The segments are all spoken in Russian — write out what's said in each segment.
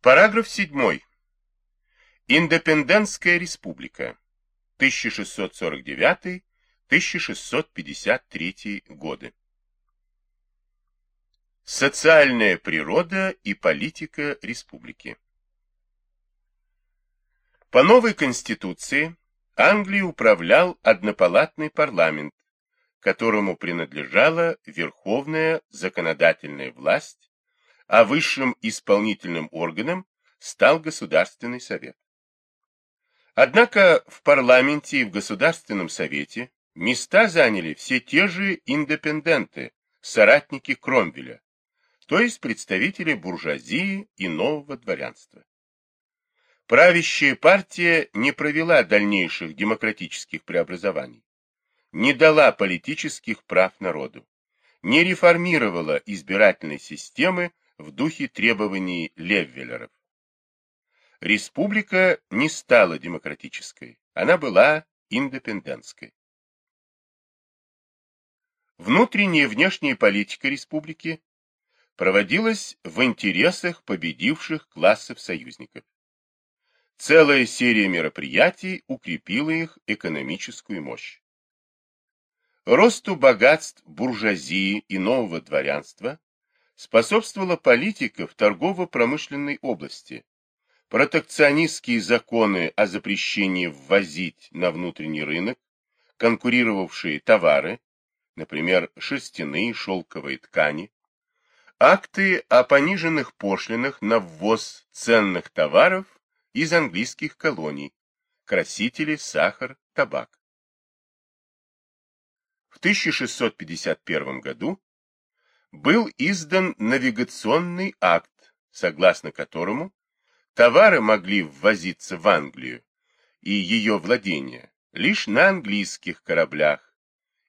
Параграф 7. Индепендентская республика. 1649-1653 годы. Социальная природа и политика республики. По новой конституции Англией управлял однопалатный парламент, которому принадлежала верховная законодательная власть, а высшим исполнительным органом стал Государственный совет. Однако в парламенте и в Государственном совете места заняли все те же индепенденты, соратники Кромвеля, то есть представители буржуазии и нового дворянства. Правящая партия не провела дальнейших демократических преобразований, не дала политических прав народу, не реформировала избирательной системы в духе требований Леввелеров. Республика не стала демократической, она была индепендентской. Внутренняя и внешняя политика республики проводилась в интересах победивших классов союзников. Целая серия мероприятий укрепила их экономическую мощь. Росту богатств буржуазии и нового дворянства способствовала политика в торгово-промышленной области. Протекционистские законы о запрещении ввозить на внутренний рынок конкурировавшие товары, например, шерстяные шелковые ткани, акты о пониженных пошлинах на ввоз ценных товаров из английских колоний, красители, сахар, табак. В 1651 году был издан навигационный акт, согласно которому товары могли ввозиться в Англию и ее владения лишь на английских кораблях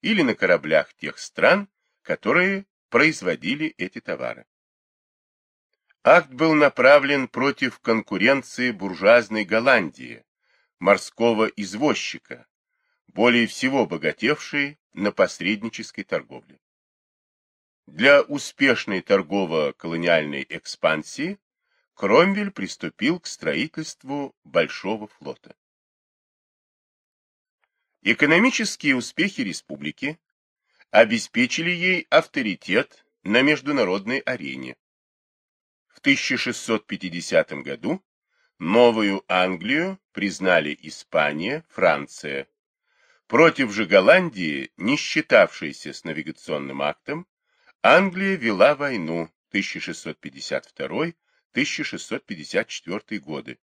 или на кораблях тех стран, которые производили эти товары. Акт был направлен против конкуренции буржуазной Голландии, морского извозчика, более всего богатевшей на посреднической торговле. Для успешной торгово-колониальной экспансии Кромвель приступил к строительству Большого флота. Экономические успехи республики обеспечили ей авторитет на международной арене. В 1650 году Новую Англию признали Испания, Франция. Против же Голландии, не считавшейся с навигационным актом, Англия вела войну 1652-1654 годы,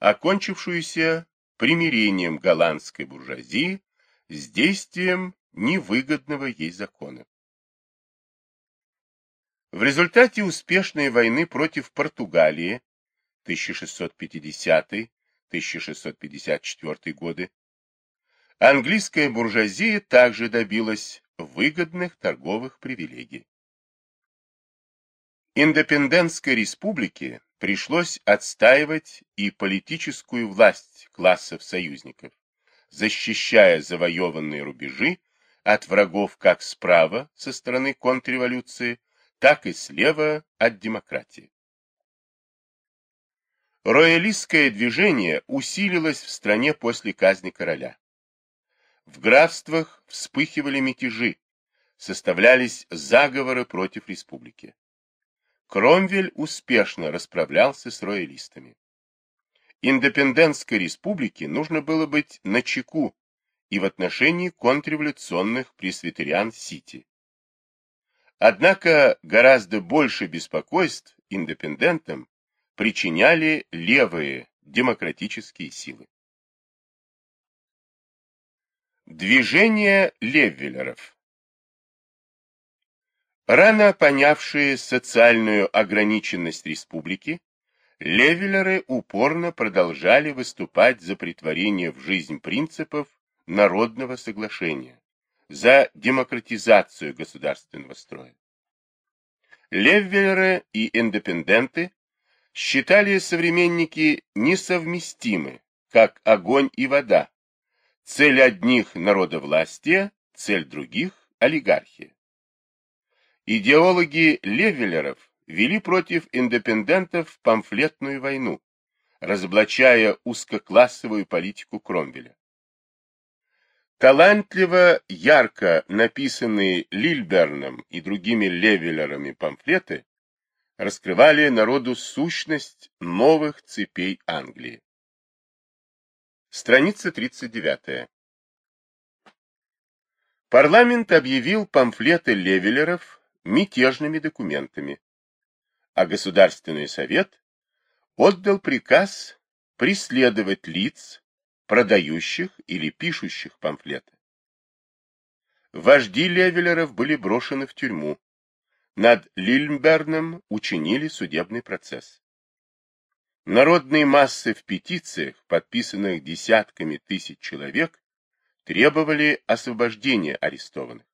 окончившуюся примирением голландской буржуазии с действием невыгодного ей закона. В результате успешной войны против Португалии 1650-1654 годы английская буржуазия также добилась выгодных торговых привилегий. Индепендентской республике пришлось отстаивать и политическую власть классов союзников, защищая завоеванные рубежи от врагов как справа со стороны контрреволюции, так и слева от демократии. Роялистское движение усилилось в стране после казни короля. В графствах вспыхивали мятежи, составлялись заговоры против республики. Кромвель успешно расправлялся с роялистами. Индепендентской республике нужно было быть начеку и в отношении контрреволюционных пресвитериан-сити. Однако гораздо больше беспокойств индепендентам причиняли левые демократические силы. Движение леввелеров Рано понявшие социальную ограниченность республики, левелеры упорно продолжали выступать за притворение в жизнь принципов народного соглашения, за демократизацию государственного строя. Левелеры и индепенденты считали современники несовместимы, как огонь и вода. Цель одних – народовластие, цель других – олигархия. Идеологи Левелеров вели против индепендентов памфлетную войну, разоблачая узкоклассовую политику Кромвеля. Талантливо, ярко написанные Лильберном и другими левелерами памфлеты раскрывали народу сущность новых цепей Англии. Страница 39. Парламент объявил памфлеты левелеров мятежными документами, а Государственный совет отдал приказ преследовать лиц, продающих или пишущих памфлеты. Вожди Левелеров были брошены в тюрьму. Над Лильмберном учинили судебный процесс. Народные массы в петициях, подписанных десятками тысяч человек, требовали освобождения арестованных.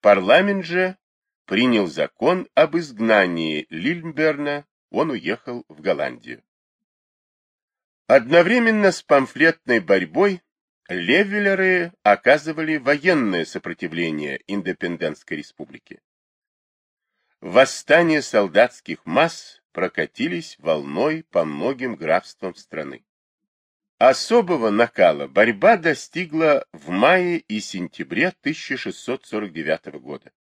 Парламент же принял закон об изгнании Лильмберна, он уехал в Голландию. Одновременно с памфлетной борьбой левелеры оказывали военное сопротивление Индепендентской республике. Восстания солдатских масс прокатились волной по многим графствам страны. Особого накала борьба достигла в мае и сентябре 1649 года.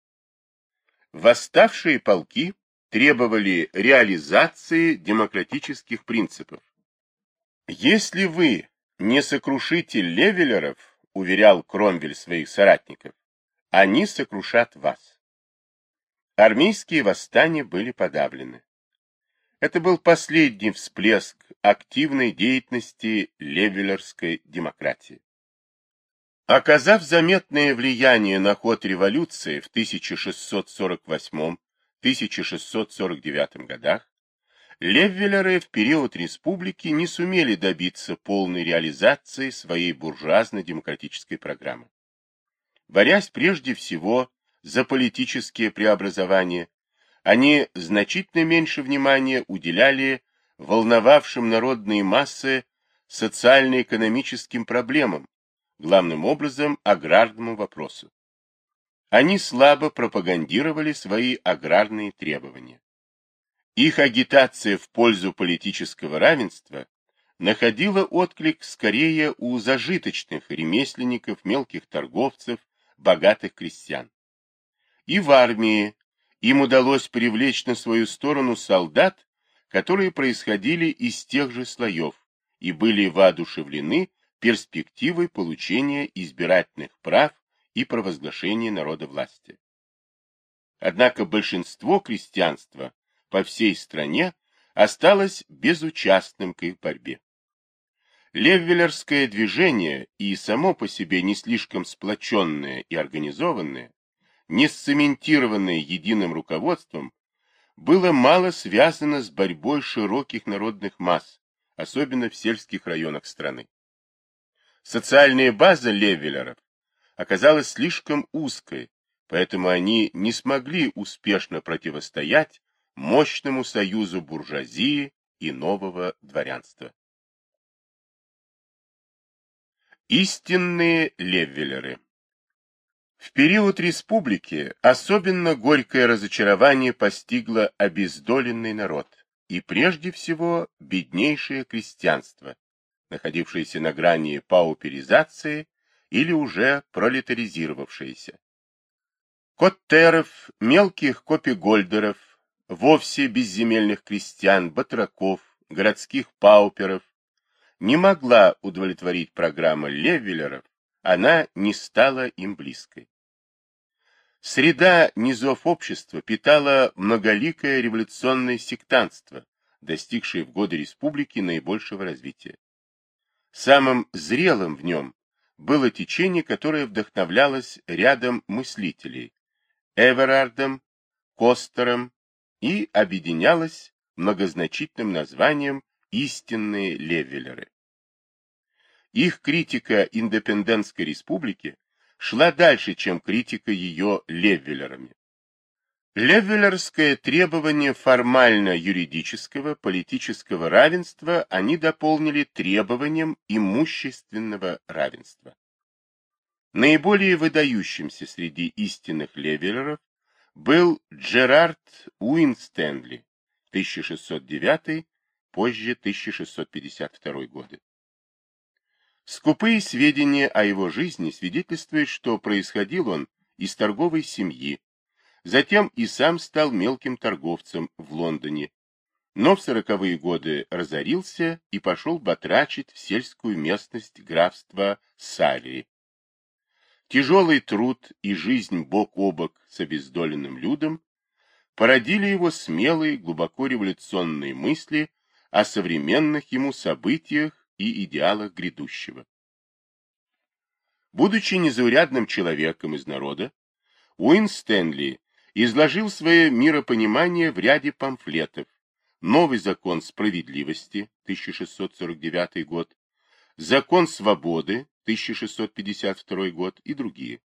Восставшие полки требовали реализации демократических принципов, если вы не сокрушите левелеров, уверял Кромвель своих соратников, они сокрушат вас. Армейские восстания были подавлены. Это был последний всплеск активной деятельности левелерской демократии. Оказав заметное влияние на ход революции в 1648-1649 годах, Леввелеры в период республики не сумели добиться полной реализации своей буржуазно-демократической программы. Борясь прежде всего за политические преобразования, они значительно меньше внимания уделяли волновавшим народные массы социально-экономическим проблемам, главным образом аграрному вопросу. Они слабо пропагандировали свои аграрные требования. Их агитация в пользу политического равенства находила отклик скорее у зажиточных ремесленников, мелких торговцев, богатых крестьян. И в армии им удалось привлечь на свою сторону солдат, которые происходили из тех же слоев и были воодушевлены перспективой получения избирательных прав и провозглашения народа власти. Однако большинство крестьянства по всей стране осталось безучастным к их борьбе. Леввелерское движение и само по себе не слишком сплоченное и организованное, не сцементированное единым руководством, было мало связано с борьбой широких народных масс, особенно в сельских районах страны. Социальная база Левелеров оказалась слишком узкой, поэтому они не смогли успешно противостоять мощному союзу буржуазии и нового дворянства. Истинные леввелеры В период республики особенно горькое разочарование постигло обездоленный народ и прежде всего беднейшее крестьянство, находившееся на грани пауперизации или уже пролетаризировавшееся. Коттеров, мелких копигольдеров, вовсе безземельных крестьян, батраков, городских пауперов, не могла удовлетворить программа Левелеров, она не стала им близкой. Среда низов общества питала многоликое революционное сектантство, достигшее в годы республики наибольшего развития. Самым зрелым в нем было течение, которое вдохновлялось рядом мыслителей – Эверардом, Костером, и объединялась многозначительным названием «Истинные левелеры». Их критика Индепендентской республики шла дальше, чем критика ее левелерами. Левелерское требование формально-юридического политического равенства они дополнили требованием имущественного равенства. Наиболее выдающимся среди истинных левелеров был Джерард Уинстенли, 1609, позже 1652 годы. Скупые сведения о его жизни свидетельствуют, что происходил он из торговой семьи, затем и сам стал мелким торговцем в Лондоне, но в сороковые годы разорился и пошел батрачить в сельскую местность графства Салии. Тяжелый труд и жизнь бок о бок с обездоленным людом породили его смелые, глубоко революционные мысли о современных ему событиях и идеалах грядущего. Будучи незаурядным человеком из народа, Уин Стэнли изложил свое миропонимание в ряде памфлетов «Новый закон справедливости» 1649 год, «Закон свободы» 1652 год и другие.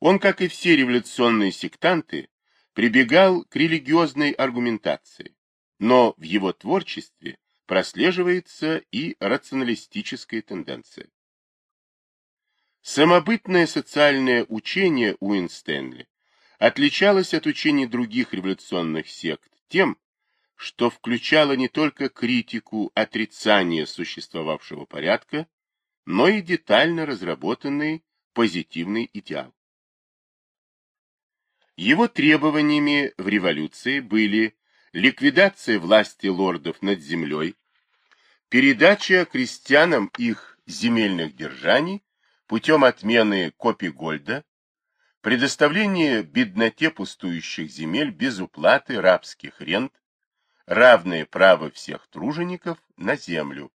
Он, как и все революционные сектанты, прибегал к религиозной аргументации, но в его творчестве прослеживается и рационалистическая тенденция. Самобытное социальное учение Уинстенли отличалось от учений других революционных сект тем, что включало не только критику отрицания существовавшего порядка, но и детально разработанный позитивный идеал. Его требованиями в революции были ликвидация власти лордов над землей, передача крестьянам их земельных держаний путем отмены копий Гольда, предоставление бедноте пустующих земель без уплаты рабских рент, равное право всех тружеников на землю,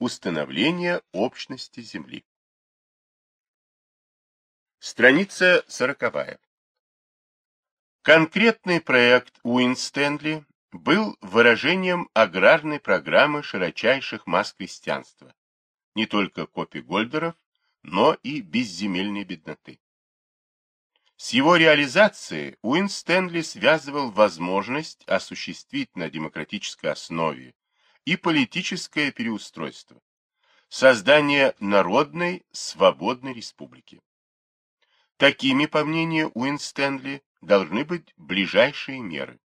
установление общности земли. Страница сороковая. Конкретный проект Уинстенли был выражением аграрной программы широчайших масс крестьянства, не только копий Гольдеров, но и безземельной бедноты. С его реализацией Уин Стэнли связывал возможность осуществить на демократической основе и политическое переустройство, создание народной свободной республики. Такими, по мнению Уин Стэнли, должны быть ближайшие меры.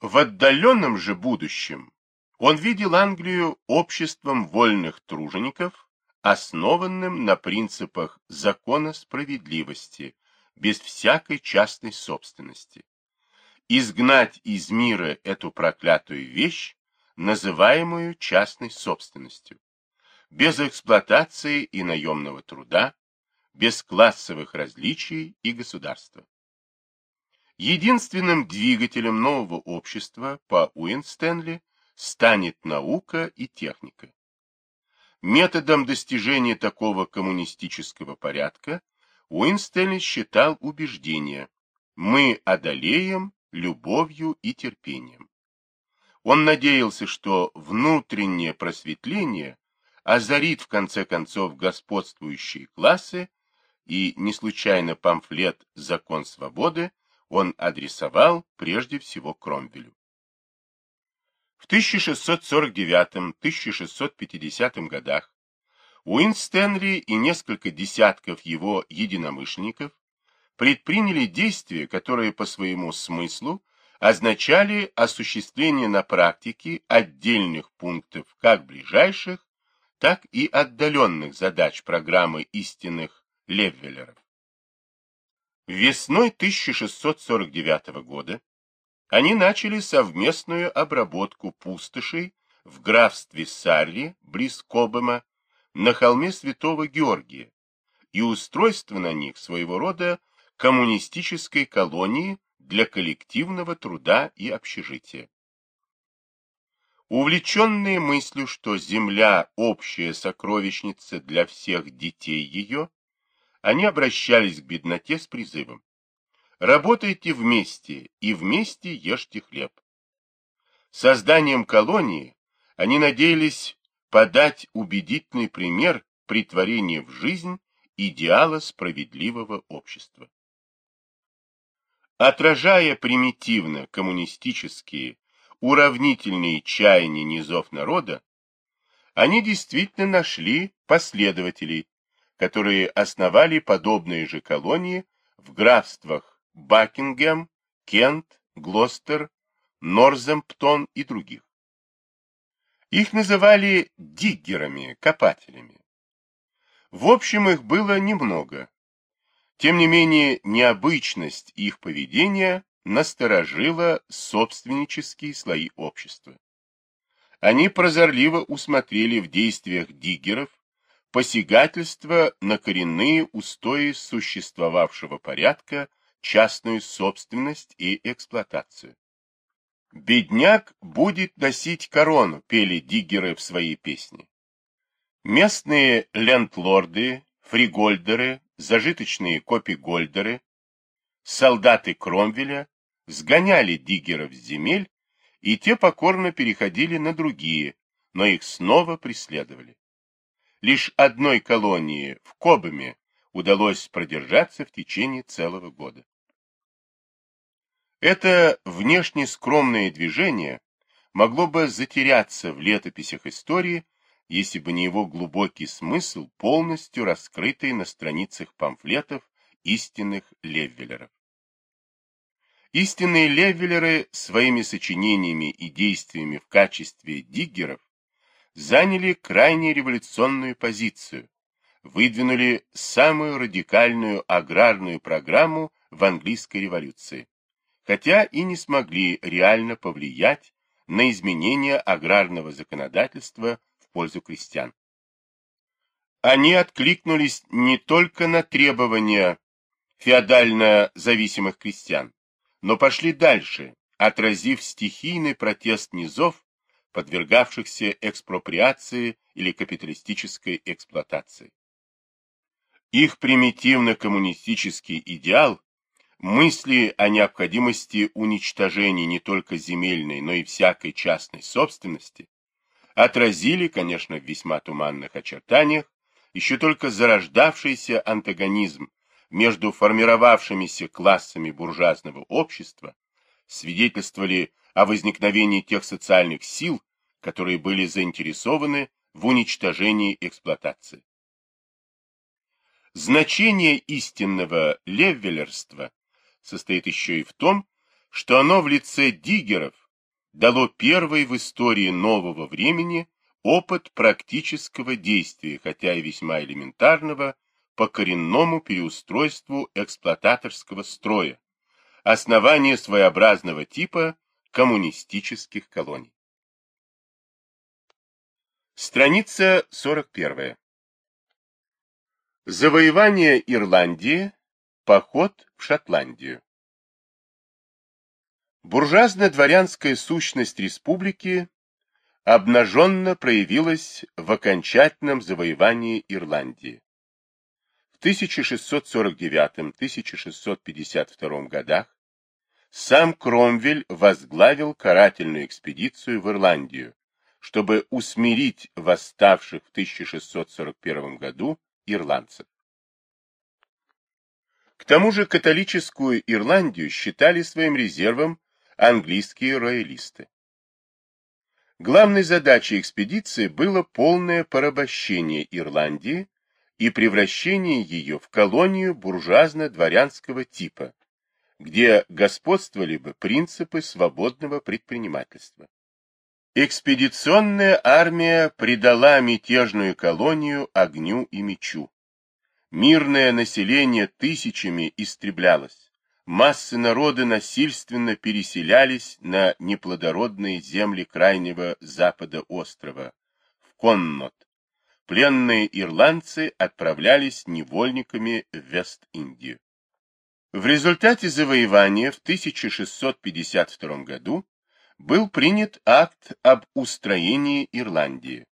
В отдаленном же будущем он видел Англию обществом вольных тружеников, основанным на принципах закона справедливости, без всякой частной собственности. Изгнать из мира эту проклятую вещь, называемую частной собственностью, без эксплуатации и наемного труда, без классовых различий и государства. Единственным двигателем нового общества по Уинстенли станет наука и техника. Методом достижения такого коммунистического порядка Уинстенли считал убеждение «мы одолеем любовью и терпением». Он надеялся, что внутреннее просветление озарит в конце концов господствующие классы, и не случайно памфлет «Закон свободы» он адресовал прежде всего Кромвелю. В 1649-1650 годах Уин Стэнли и несколько десятков его единомышленников предприняли действия, которые по своему смыслу означали осуществление на практике отдельных пунктов как ближайших, так и отдаленных задач программы истинных Леввелеров. Весной 1649 года они начали совместную обработку пустошей в графстве Сарри, близ Кобема, на холме Святого Георгия, и устройство на них своего рода коммунистической колонии для коллективного труда и общежития. Увлеченные мыслью, что земля – общая сокровищница для всех детей ее, они обращались к бедноте с призывом «Работайте вместе и вместе ешьте хлеб». Созданием колонии они надеялись подать убедительный пример притворения в жизнь идеала справедливого общества. Отражая примитивно коммунистические уравнительные чаяния низов народа, они действительно нашли последователей, которые основали подобные же колонии в графствах Бакингем, Кент, Глостер, Норземптон и других. Их называли диггерами, копателями. В общем, их было немного. Тем не менее, необычность их поведения насторожила собственнические слои общества. Они прозорливо усмотрели в действиях диггеров посягательство на коренные устои существовавшего порядка, частную собственность и эксплуатацию. «Бедняк будет носить корону», — пели диггеры в своей песне. Местные лендлорды, фригольдеры, зажиточные копигольдеры, солдаты Кромвеля сгоняли диггеров с земель, и те покорно переходили на другие, но их снова преследовали. Лишь одной колонии в Кобаме удалось продержаться в течение целого года. Это внешне скромное движение могло бы затеряться в летописях истории, если бы не его глубокий смысл, полностью раскрытый на страницах памфлетов истинных левелеров. Истинные левелеры своими сочинениями и действиями в качестве диггеров заняли крайне революционную позицию, выдвинули самую радикальную аграрную программу в английской революции хотя и не смогли реально повлиять на изменения аграрного законодательства в пользу крестьян. Они откликнулись не только на требования феодально зависимых крестьян, но пошли дальше, отразив стихийный протест низов, подвергавшихся экспроприации или капиталистической эксплуатации. Их примитивно-коммунистический идеал Мысли о необходимости уничтожения не только земельной, но и всякой частной собственности отразили, конечно, в весьма туманных очертаниях еще только зарождавшийся антагонизм между формировавшимися классами буржуазного общества, свидетельствовали о возникновении тех социальных сил, которые были заинтересованы в уничтожении эксплуатации. Значение истинного левелерства состоит еще и в том, что оно в лице диггеров дало первый в истории нового времени опыт практического действия, хотя и весьма элементарного, по коренному переустройству эксплуататорского строя, основание своеобразного типа коммунистических колоний. Страница 41. Завоевание Ирландии Поход в Шотландию. Буржуазно-дворянская сущность республики обнаженно проявилась в окончательном завоевании Ирландии. В 1649-1652 годах сам Кромвель возглавил карательную экспедицию в Ирландию, чтобы усмирить восставших в 1641 году ирландцев. Тому же католическую Ирландию считали своим резервом английские роялисты. Главной задачей экспедиции было полное порабощение Ирландии и превращение ее в колонию буржуазно-дворянского типа, где господствовали бы принципы свободного предпринимательства. Экспедиционная армия предала мятежную колонию огню и мечу. Мирное население тысячами истреблялось. Массы народа насильственно переселялись на неплодородные земли крайнего запада острова, в Коннот. Пленные ирландцы отправлялись невольниками в Вест-Индию. В результате завоевания в 1652 году был принят акт об устроении Ирландии.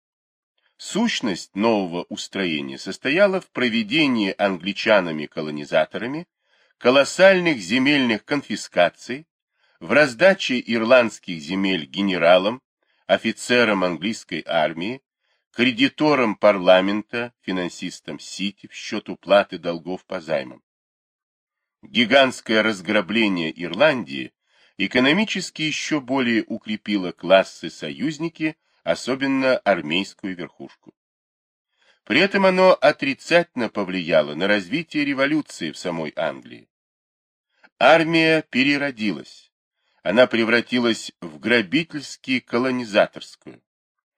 Сущность нового устроения состояла в проведении англичанами-колонизаторами колоссальных земельных конфискаций, в раздаче ирландских земель генералам, офицерам английской армии, кредиторам парламента, финансистам Сити в счет уплаты долгов по займам. Гигантское разграбление Ирландии экономически еще более укрепило классы-союзники особенно армейскую верхушку. При этом оно отрицательно повлияло на развитие революции в самой Англии. Армия переродилась. Она превратилась в грабительски-колонизаторскую.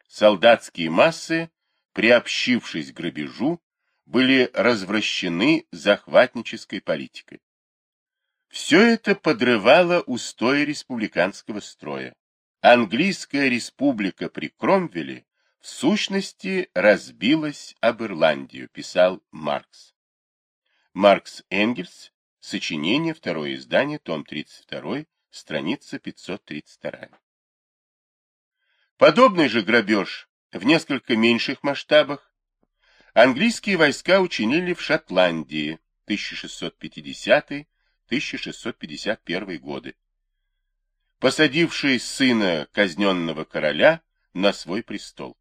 Солдатские массы, приобщившись к грабежу, были развращены захватнической политикой. Все это подрывало устои республиканского строя. Английская республика при Кромвеле в сущности разбилась об Ирландию, писал Маркс. Маркс Энгельс, сочинение, второе издание, том 32, страница 532. Подобный же грабеж в несколько меньших масштабах английские войска учинили в Шотландии 1650-1651 годы, посадивший сына казненного короля на свой престол.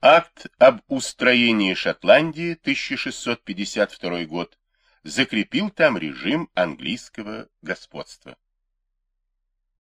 Акт об устроении Шотландии 1652 год закрепил там режим английского господства.